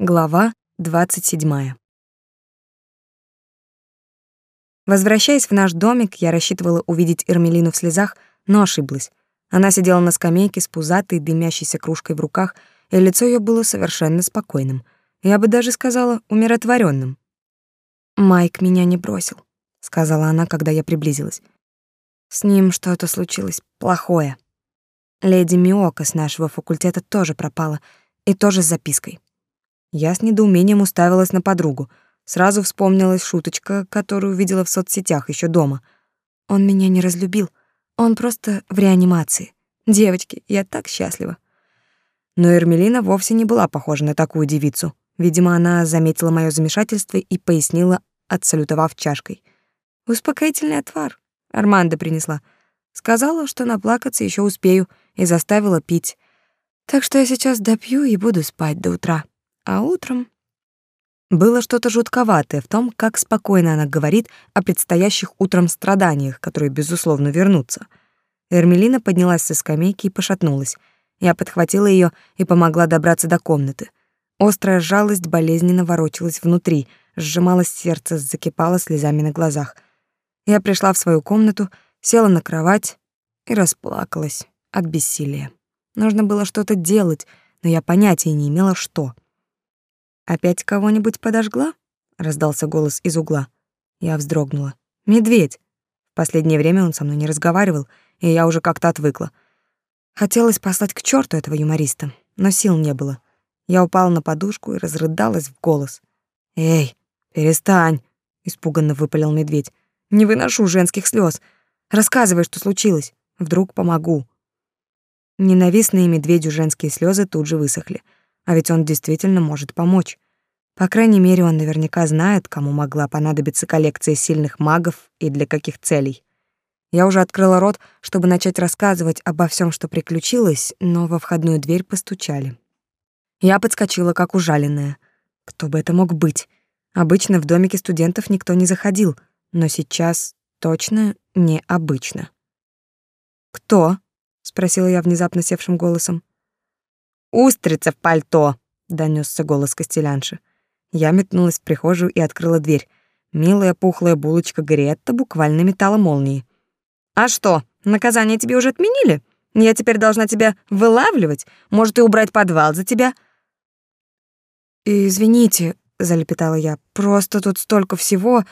Глава 27. Возвращаясь в наш домик, я рассчитывала увидеть Эрмелину в слезах, но ошиблась. Она сидела на скамейке с пузатой, дымящейся кружкой в руках, и лицо ее было совершенно спокойным. Я бы даже сказала, умиротворенным. «Майк меня не бросил», — сказала она, когда я приблизилась. «С ним что-то случилось плохое. Леди Миока с нашего факультета тоже пропала, и тоже с запиской. Я с недоумением уставилась на подругу. Сразу вспомнилась шуточка, которую видела в соцсетях еще дома. Он меня не разлюбил. Он просто в реанимации. Девочки, я так счастлива. Но Эрмелина вовсе не была похожа на такую девицу. Видимо, она заметила мое замешательство и пояснила, отсалютовав чашкой. «Успокоительный отвар. Армандо принесла. Сказала, что наплакаться еще успею, и заставила пить. Так что я сейчас допью и буду спать до утра». А утром было что-то жутковатое в том, как спокойно она говорит о предстоящих утром страданиях, которые, безусловно, вернутся. Эрмелина поднялась со скамейки и пошатнулась. Я подхватила ее и помогла добраться до комнаты. Острая жалость болезненно ворочалась внутри, сжималось сердце, закипало слезами на глазах. Я пришла в свою комнату, села на кровать и расплакалась от бессилия. Нужно было что-то делать, но я понятия не имела, что. «Опять кого-нибудь подожгла?» — раздался голос из угла. Я вздрогнула. «Медведь!» В последнее время он со мной не разговаривал, и я уже как-то отвыкла. Хотелось послать к черту этого юмориста, но сил не было. Я упала на подушку и разрыдалась в голос. «Эй, перестань!» — испуганно выпалил медведь. «Не выношу женских слез. Рассказывай, что случилось. Вдруг помогу». Ненавистные медведю женские слезы тут же высохли — а ведь он действительно может помочь. По крайней мере, он наверняка знает, кому могла понадобиться коллекция сильных магов и для каких целей. Я уже открыла рот, чтобы начать рассказывать обо всем, что приключилось, но во входную дверь постучали. Я подскочила, как ужаленная. Кто бы это мог быть? Обычно в домике студентов никто не заходил, но сейчас точно необычно. «Кто?» — спросила я внезапно севшим голосом. «Устрица в пальто!» — донесся голос Костелянши. Я метнулась в прихожую и открыла дверь. Милая пухлая булочка Гретта буквально метала молнии. «А что, наказание тебе уже отменили? Я теперь должна тебя вылавливать? Может, и убрать подвал за тебя?» «Извините», — залепетала я, — «просто тут столько всего...»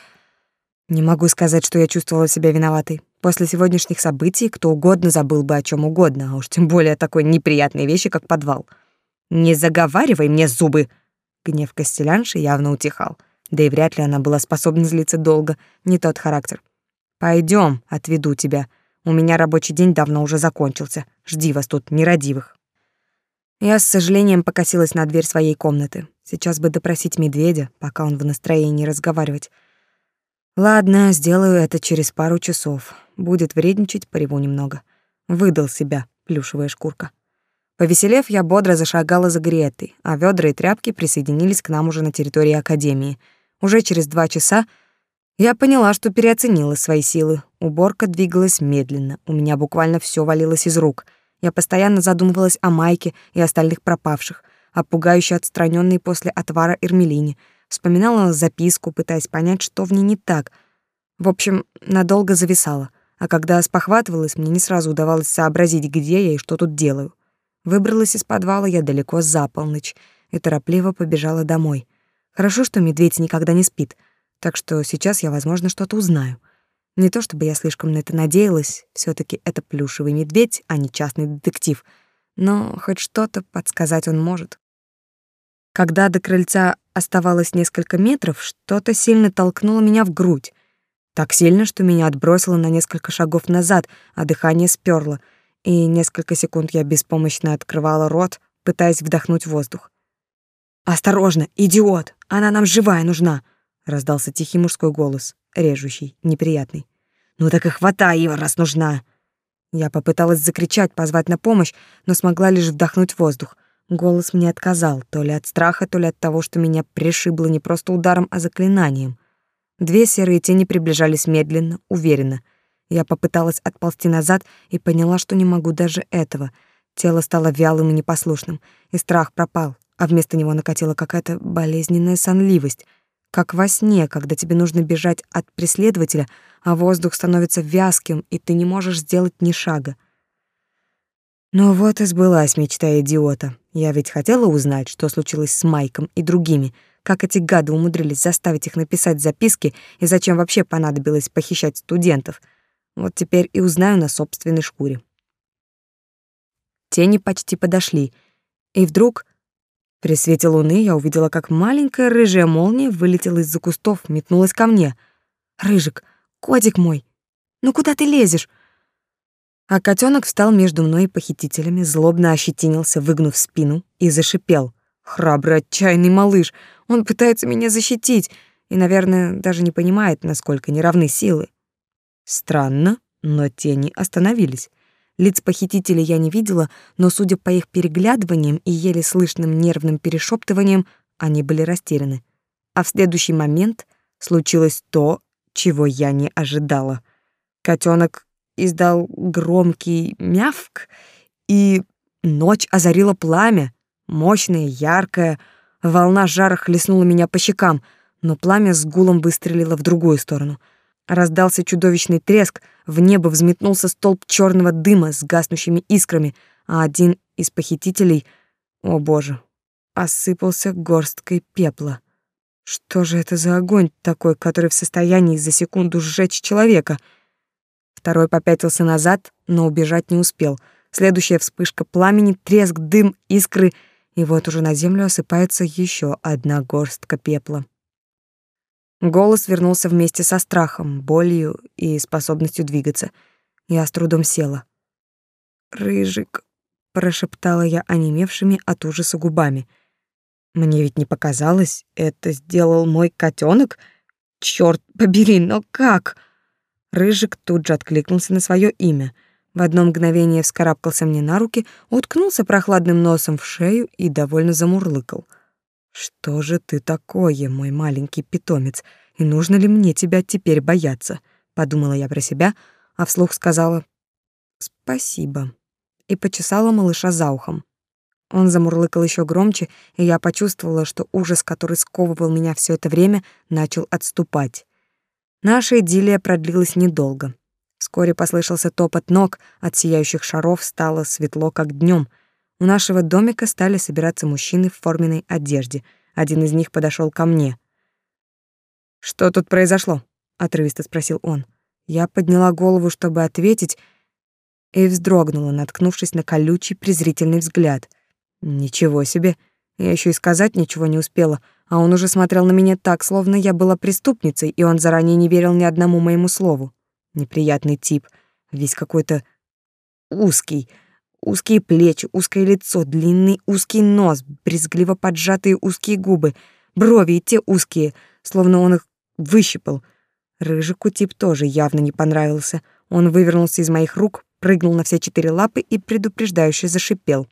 Не могу сказать, что я чувствовала себя виноватой. После сегодняшних событий кто угодно забыл бы о чем угодно, а уж тем более о такой неприятной вещи, как подвал. «Не заговаривай мне зубы!» Гнев Костелянши явно утихал. Да и вряд ли она была способна злиться долго, не тот характер. Пойдем, отведу тебя. У меня рабочий день давно уже закончился. Жди вас тут, нерадивых». Я с сожалением покосилась на дверь своей комнаты. Сейчас бы допросить медведя, пока он в настроении разговаривать. Ладно, сделаю это через пару часов. Будет вредничать, пореву немного. Выдал себя, плюшевая шкурка. Повеселев, я бодро зашагала за Гретой, а ведра и тряпки присоединились к нам уже на территории Академии. Уже через два часа я поняла, что переоценила свои силы. Уборка двигалась медленно, у меня буквально все валилось из рук. Я постоянно задумывалась о Майке и остальных пропавших, о пугающе отстраненной после отвара Эрмелине, вспоминала записку, пытаясь понять, что в ней не так. В общем, надолго зависала — а когда спохватывалась, мне не сразу удавалось сообразить, где я и что тут делаю. Выбралась из подвала я далеко за полночь и торопливо побежала домой. Хорошо, что медведь никогда не спит, так что сейчас я, возможно, что-то узнаю. Не то чтобы я слишком на это надеялась, все таки это плюшевый медведь, а не частный детектив, но хоть что-то подсказать он может. Когда до крыльца оставалось несколько метров, что-то сильно толкнуло меня в грудь. Так сильно, что меня отбросило на несколько шагов назад, а дыхание сперло, и несколько секунд я беспомощно открывала рот, пытаясь вдохнуть воздух. «Осторожно, идиот! Она нам живая нужна!» — раздался тихий мужской голос, режущий, неприятный. «Ну так и хватай ее, раз нужна!» Я попыталась закричать, позвать на помощь, но смогла лишь вдохнуть воздух. Голос мне отказал, то ли от страха, то ли от того, что меня пришибло не просто ударом, а заклинанием. Две серые тени приближались медленно, уверенно. Я попыталась отползти назад и поняла, что не могу даже этого. Тело стало вялым и непослушным, и страх пропал, а вместо него накатила какая-то болезненная сонливость, как во сне, когда тебе нужно бежать от преследователя, а воздух становится вязким, и ты не можешь сделать ни шага. Но вот и сбылась мечта идиота. Я ведь хотела узнать, что случилось с Майком и другими, как эти гады умудрились заставить их написать записки и зачем вообще понадобилось похищать студентов. Вот теперь и узнаю на собственной шкуре. Тени почти подошли, и вдруг при свете луны я увидела, как маленькая рыжая молния вылетела из-за кустов, метнулась ко мне. «Рыжик, котик мой, ну куда ты лезешь?» А котенок встал между мной и похитителями, злобно ощетинился, выгнув спину, и зашипел. Храбрый, отчаянный малыш. Он пытается меня защитить и, наверное, даже не понимает, насколько неравны силы. Странно, но тени остановились. Лиц похитителей я не видела, но, судя по их переглядываниям и еле слышным нервным перешептываниям, они были растеряны. А в следующий момент случилось то, чего я не ожидала. Котенок издал громкий мявк, и ночь озарила пламя, мощное, яркое. Волна жара хлестнула меня по щекам, но пламя с гулом выстрелило в другую сторону — Раздался чудовищный треск, в небо взметнулся столб черного дыма с гаснущими искрами, а один из похитителей, о боже, осыпался горсткой пепла. Что же это за огонь такой, который в состоянии за секунду сжечь человека? Второй попятился назад, но убежать не успел. Следующая вспышка пламени, треск, дым, искры, и вот уже на землю осыпается еще одна горстка пепла. Голос вернулся вместе со страхом, болью и способностью двигаться. Я с трудом села. «Рыжик», — прошептала я онемевшими от ужаса губами. «Мне ведь не показалось, это сделал мой котенок. Черт побери, но как?» Рыжик тут же откликнулся на свое имя. В одно мгновение вскарабкался мне на руки, уткнулся прохладным носом в шею и довольно замурлыкал — «Что же ты такое, мой маленький питомец, и нужно ли мне тебя теперь бояться?» — подумала я про себя, а вслух сказала «спасибо» и почесала малыша за ухом. Он замурлыкал еще громче, и я почувствовала, что ужас, который сковывал меня все это время, начал отступать. Наша идиллия продлилась недолго. Вскоре послышался топот ног, от сияющих шаров стало светло, как днем — у нашего домика стали собираться мужчины в форменной одежде. Один из них подошел ко мне. «Что тут произошло?» — отрывисто спросил он. Я подняла голову, чтобы ответить, и вздрогнула, наткнувшись на колючий презрительный взгляд. Ничего себе! Я еще и сказать ничего не успела, а он уже смотрел на меня так, словно я была преступницей, и он заранее не верил ни одному моему слову. Неприятный тип, весь какой-то узкий, Узкие плечи, узкое лицо, длинный узкий нос, брезгливо поджатые узкие губы, брови и те узкие, словно он их выщипал. Рыжику тип тоже явно не понравился. Он вывернулся из моих рук, прыгнул на все четыре лапы и предупреждающе зашипел.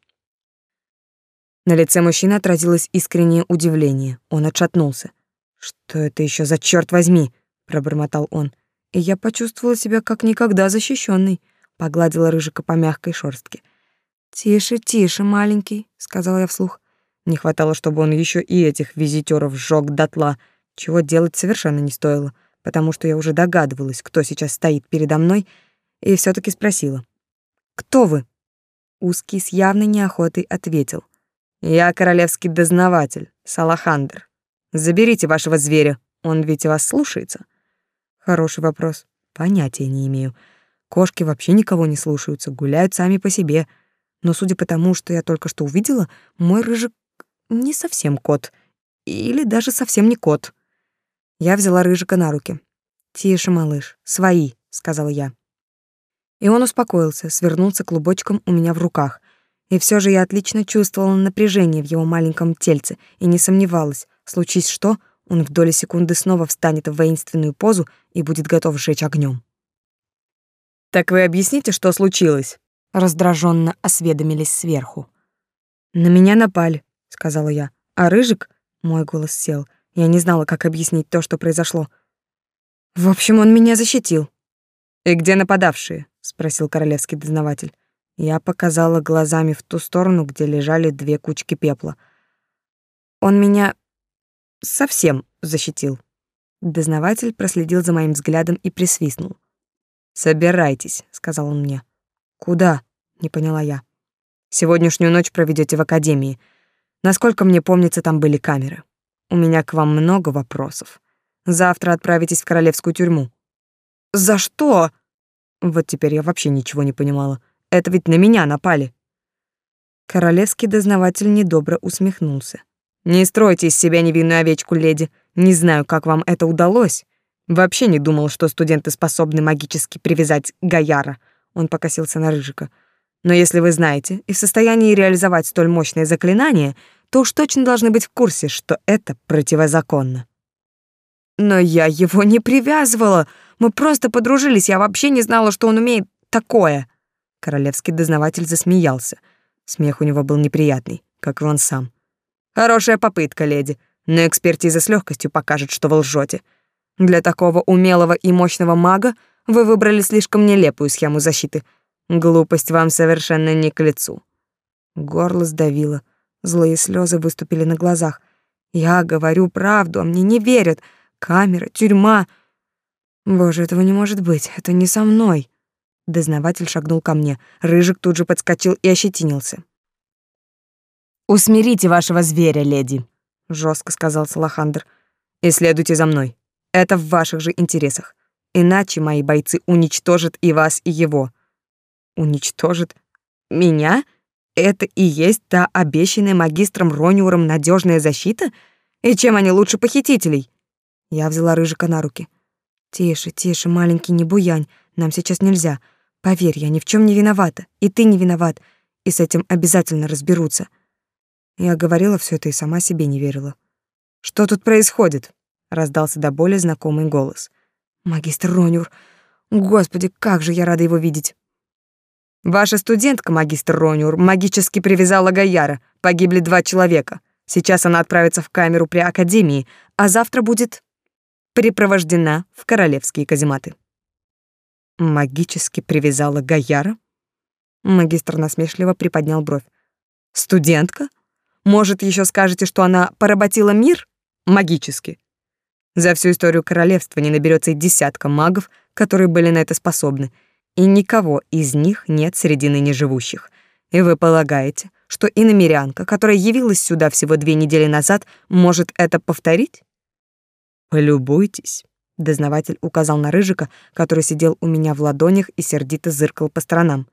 На лице мужчины отразилось искреннее удивление. Он отшатнулся. «Что это еще за черт возьми?» — пробормотал он. И я почувствовала себя как никогда защищенной. Погладила Рыжика по мягкой шорстке. «Тише, тише, маленький», — сказала я вслух. Не хватало, чтобы он еще и этих визитеров сжег дотла, чего делать совершенно не стоило, потому что я уже догадывалась, кто сейчас стоит передо мной, и все таки спросила. «Кто вы?» Узкий с явной неохотой ответил. «Я королевский дознаватель, Салахандр. Заберите вашего зверя, он ведь вас слушается». Хороший вопрос. Понятия не имею. Кошки вообще никого не слушаются, гуляют сами по себе — но судя по тому, что я только что увидела, мой рыжик не совсем кот. Или даже совсем не кот. Я взяла рыжика на руки. «Тише, малыш, свои», — сказала я. И он успокоился, свернулся клубочком у меня в руках. И все же я отлично чувствовала напряжение в его маленьком тельце и не сомневалась, случись что, он в доли секунды снова встанет в воинственную позу и будет готов сжечь огнем. «Так вы объясните, что случилось?» раздраженно осведомились сверху. На меня напали, сказала я. А рыжик, мой голос сел. Я не знала, как объяснить то, что произошло. В общем, он меня защитил. И где нападавшие? спросил королевский дознаватель. Я показала глазами в ту сторону, где лежали две кучки пепла. Он меня совсем защитил. Дознаватель проследил за моим взглядом и присвистнул. «Собирайтесь», — сказал он мне. «Куда?» — не поняла я. «Сегодняшнюю ночь проведете в академии. Насколько мне помнится, там были камеры. У меня к вам много вопросов. Завтра отправитесь в королевскую тюрьму». «За что?» Вот теперь я вообще ничего не понимала. Это ведь на меня напали. Королевский дознаватель недобро усмехнулся. «Не стройте из себя невинную овечку, леди. Не знаю, как вам это удалось. Вообще не думал, что студенты способны магически привязать Гаяра. Он покосился на Рыжика. Но если вы знаете и в состоянии реализовать столь мощное заклинание, то уж точно должны быть в курсе, что это противозаконно. Но я его не привязывала. Мы просто подружились. Я вообще не знала, что он умеет такое. Королевский дознаватель засмеялся. Смех у него был неприятный, как и он сам. Хорошая попытка, леди, но экспертиза с легкостью покажет, что вы лжете. Для такого умелого и мощного мага вы выбрали слишком нелепую схему защиты. Глупость вам совершенно не к лицу. Горло сдавило, злые слезы выступили на глазах. Я говорю правду, а мне не верят. Камера, тюрьма. Боже, этого не может быть. Это не со мной. Дознаватель шагнул ко мне. Рыжик тут же подскочил и ощетинился. «Усмирите вашего зверя, леди», — жестко сказал Салахандр. «И следуйте за мной. Это в ваших же интересах. Иначе мои бойцы уничтожат и вас, и его. Уничтожат меня? Это и есть та обещанная магистром Рониуром надежная защита? И чем они лучше похитителей? Я взяла Рыжика на руки. Тише, тише, маленький, не буянь. Нам сейчас нельзя. Поверь, я ни в чем не виновата. И ты не виноват. И с этим обязательно разберутся. Я говорила все это и сама себе не верила. Что тут происходит? раздался до боли знакомый голос. Магистр Ронюр. Господи, как же я рада его видеть. Ваша студентка, магистр Ронюр, магически привязала Гаяра. Погибли два человека. Сейчас она отправится в камеру при академии, а завтра будет припровождена в королевские казематы. Магически привязала Гаяра? Магистр насмешливо приподнял бровь. Студентка? Может, еще скажете, что она поработила мир магически? За всю историю королевства не наберется и десятка магов, которые были на это способны, и никого из них нет среди ныне живущих. И вы полагаете, что иномерянка, которая явилась сюда всего две недели назад, может это повторить? Полюбуйтесь. Дознаватель указал на Рыжика, который сидел у меня в ладонях и сердито зыркал по сторонам.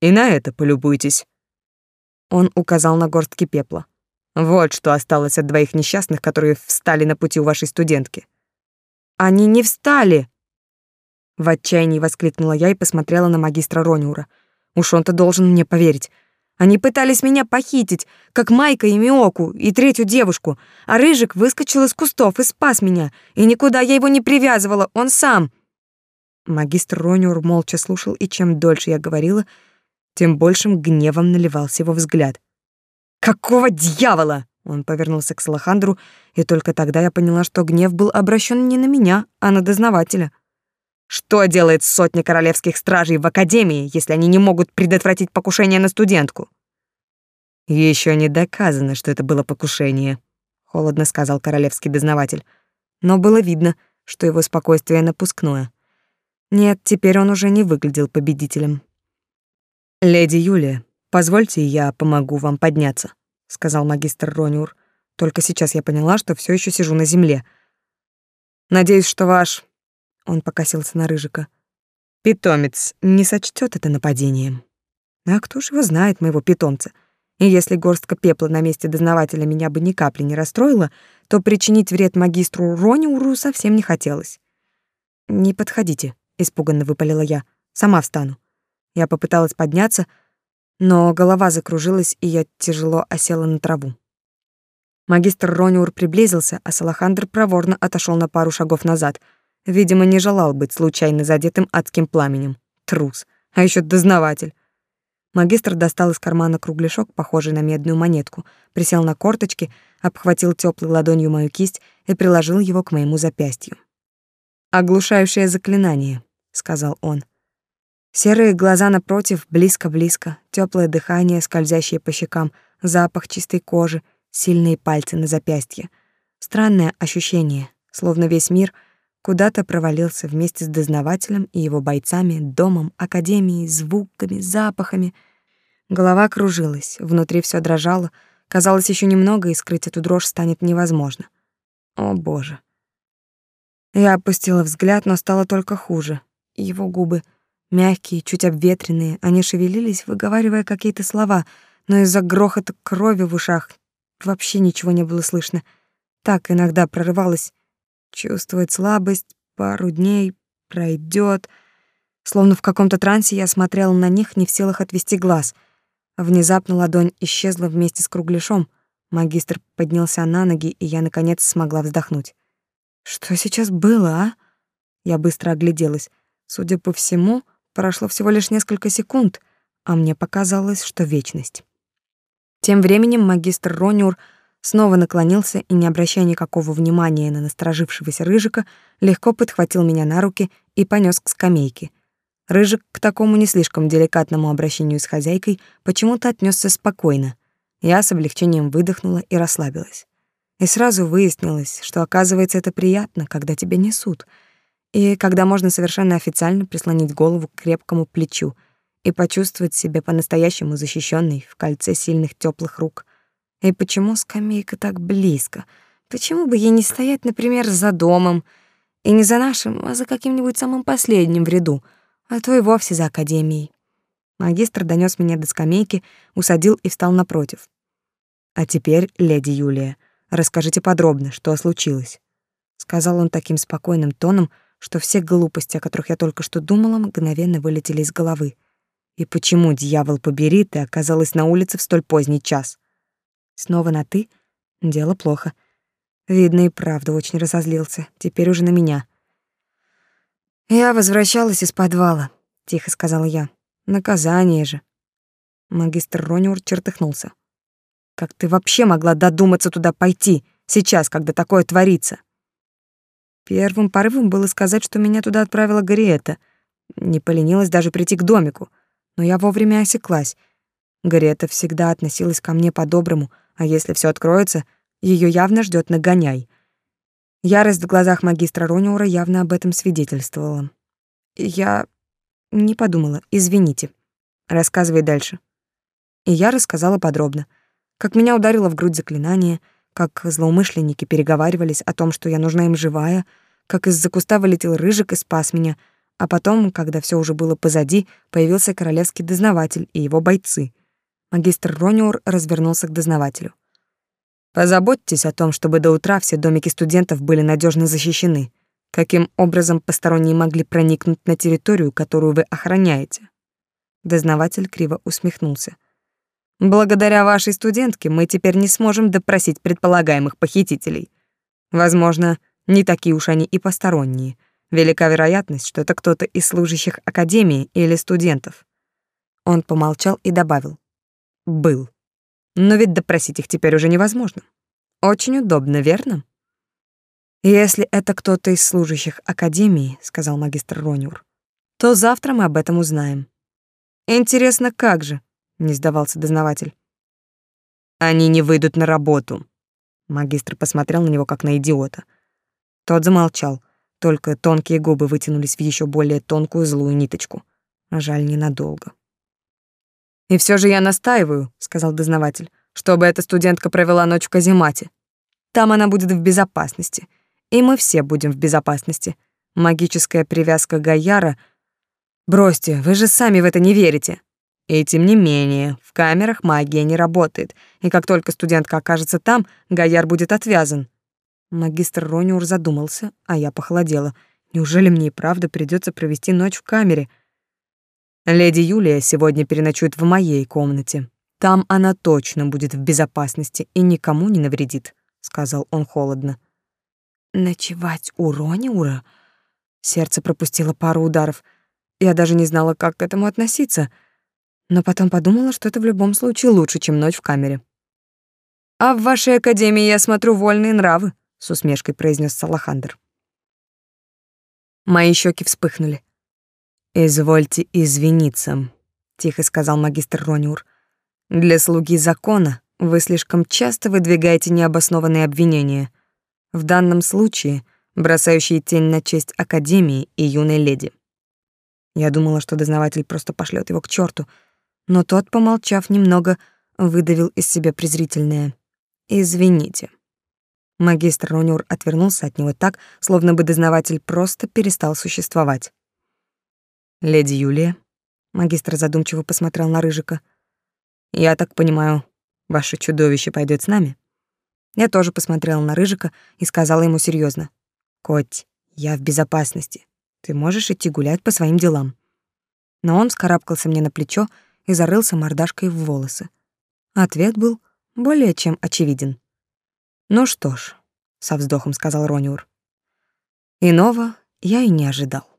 «И на это полюбуйтесь». Он указал на горстки пепла. Вот что осталось от двоих несчастных, которые встали на пути у вашей студентки. Они не встали! В отчаянии воскликнула я и посмотрела на магистра Рониура. Уж он-то должен мне поверить. Они пытались меня похитить, как Майка и Миоку, и третью девушку, а Рыжик выскочил из кустов и спас меня, и никуда я его не привязывала, он сам. Магистр Рониур молча слушал, и чем дольше я говорила, тем большим гневом наливался его взгляд. Какого дьявола? Он повернулся к Салахандру, и только тогда я поняла, что гнев был обращен не на меня, а на дознавателя. Что делает сотня королевских стражей в академии, если они не могут предотвратить покушение на студентку? Еще не доказано, что это было покушение, холодно сказал королевский дознаватель. Но было видно, что его спокойствие напускное. Нет, теперь он уже не выглядел победителем. Леди Юлия, Позвольте, я помогу вам подняться, сказал магистр Рониур. Только сейчас я поняла, что все еще сижу на земле. Надеюсь, что ваш Он покосился на рыжика. Питомец не сочтет это нападением. А кто ж его знает, моего питомца? И если горстка пепла на месте дознавателя меня бы ни капли не расстроила, то причинить вред магистру Рониуру совсем не хотелось. «Не подходите», — испуганно выпалила я. «Сама встану». Я попыталась подняться, но голова закружилась, и я тяжело осела на траву. Магистр Рониур приблизился, а Салахандр проворно отошел на пару шагов назад. Видимо, не желал быть случайно задетым адским пламенем. Трус. А еще дознаватель. Магистр достал из кармана кругляшок, похожий на медную монетку, присел на корточки, обхватил теплой ладонью мою кисть и приложил его к моему запястью. «Оглушающее заклинание», — сказал он. Серые глаза напротив, близко-близко, теплое дыхание, скользящее по щекам, запах чистой кожи, сильные пальцы на запястье. Странное ощущение, словно весь мир куда-то провалился вместе с дознавателем и его бойцами, домом, академией, звуками, запахами. Голова кружилась, внутри все дрожало, казалось, еще немного, и скрыть эту дрожь станет невозможно. О, боже. Я опустила взгляд, но стало только хуже. Его губы, мягкие, чуть обветренные, они шевелились, выговаривая какие-то слова, но из-за грохота крови в ушах вообще ничего не было слышно. Так иногда прорывалось. Чувствовать слабость пару дней пройдет. Словно в каком-то трансе я смотрела на них, не в силах отвести глаз. Внезапно ладонь исчезла вместе с кругляшом. Магистр поднялся на ноги, и я наконец смогла вздохнуть. Что сейчас было, а? Я быстро огляделась. Судя по всему, прошло всего лишь несколько секунд, а мне показалось, что вечность. Тем временем магистр Рониур снова наклонился и, не обращая никакого внимания на насторожившегося Рыжика, легко подхватил меня на руки и понёс к скамейке. Рыжик к такому не слишком деликатному обращению с хозяйкой почему-то отнесся спокойно. Я с облегчением выдохнула и расслабилась. И сразу выяснилось, что, оказывается, это приятно, когда тебя несут — и когда можно совершенно официально прислонить голову к крепкому плечу и почувствовать себя по-настоящему защищенной в кольце сильных теплых рук. И почему скамейка так близко? Почему бы ей не стоять, например, за домом, и не за нашим, а за каким-нибудь самым последним в ряду, а то и вовсе за академией? Магистр донес меня до скамейки, усадил и встал напротив. «А теперь, леди Юлия, расскажите подробно, что случилось», — сказал он таким спокойным тоном, что все глупости, о которых я только что думала, мгновенно вылетели из головы. И почему, дьявол побери, ты оказалась на улице в столь поздний час? Снова на «ты»? Дело плохо. Видно, и правда очень разозлился. Теперь уже на меня. «Я возвращалась из подвала», — тихо сказала я. «Наказание же». Магистр Рониур чертыхнулся. «Как ты вообще могла додуматься туда пойти, сейчас, когда такое творится?» Первым порывом было сказать, что меня туда отправила Гарриета. Не поленилась даже прийти к домику. Но я вовремя осеклась. Гарриета всегда относилась ко мне по-доброму, а если все откроется, ее явно ждет нагоняй. Ярость в глазах магистра Рониура явно об этом свидетельствовала. Я не подумала, извините. Рассказывай дальше. И я рассказала подробно. Как меня ударило в грудь заклинание — как злоумышленники переговаривались о том, что я нужна им живая, как из-за куста вылетел рыжик и спас меня, а потом, когда все уже было позади, появился королевский дознаватель и его бойцы. Магистр Рониур развернулся к дознавателю. Позаботьтесь о том, чтобы до утра все домики студентов были надежно защищены. Каким образом посторонние могли проникнуть на территорию, которую вы охраняете? Дознаватель криво усмехнулся. Благодаря вашей студентке мы теперь не сможем допросить предполагаемых похитителей. Возможно, не такие уж они и посторонние. Велика вероятность, что это кто-то из служащих академии или студентов. Он помолчал и добавил: был. Но ведь допросить их теперь уже невозможно. Очень удобно, верно? Если это кто-то из служащих академии, сказал магистр Рониур, то завтра мы об этом узнаем. Интересно, как же? не сдавался дознаватель. Они не выйдут на работу. Магистр посмотрел на него как на идиота. Тот замолчал, только тонкие губы вытянулись в еще более тонкую злую ниточку. Жаль, ненадолго. «И все же я настаиваю», — сказал дознаватель, «чтобы эта студентка провела ночь в каземате. Там она будет в безопасности, и мы все будем в безопасности. Магическая привязка Гаяра... Бросьте, вы же сами в это не верите». И тем не менее, в камерах магия не работает, и как только студентка окажется там, Гаяр будет отвязан. Магистр Рониур задумался, а я похолодела. Неужели мне и правда придется провести ночь в камере? Леди Юлия сегодня переночует в моей комнате. Там она точно будет в безопасности и никому не навредит, сказал он холодно. Ночевать у Рониура? Сердце пропустило пару ударов. Я даже не знала, как к этому относиться — но потом подумала, что это в любом случае лучше, чем ночь в камере. «А в вашей академии, я смотрю, вольные нравы», — с усмешкой произнес Салахандр. Мои щеки вспыхнули. «Извольте извиниться», — тихо сказал магистр Рониур. «Для слуги закона Вы слишком часто выдвигаете необоснованные обвинения. В данном случае бросающие тень на честь Академии и юной леди. Я думала, что дознаватель просто пошлет его к черту, но тот, помолчав немного, выдавил из себя презрительное «Извините». Магистр Рунюр отвернулся от него так, словно бы дознаватель просто перестал существовать. «Леди Юлия», — магистр задумчиво посмотрел на Рыжика, — «я так понимаю, ваше чудовище пойдет с нами?» Я тоже посмотрела на Рыжика и сказала ему серьезно: «Коть, я в безопасности. Ты можешь идти гулять по своим делам». Но он вскарабкался мне на плечо и зарылся мордашкой в волосы. Ответ был более чем очевиден. «Ну что ж», — со вздохом сказал Рониур. «Иного я и не ожидал».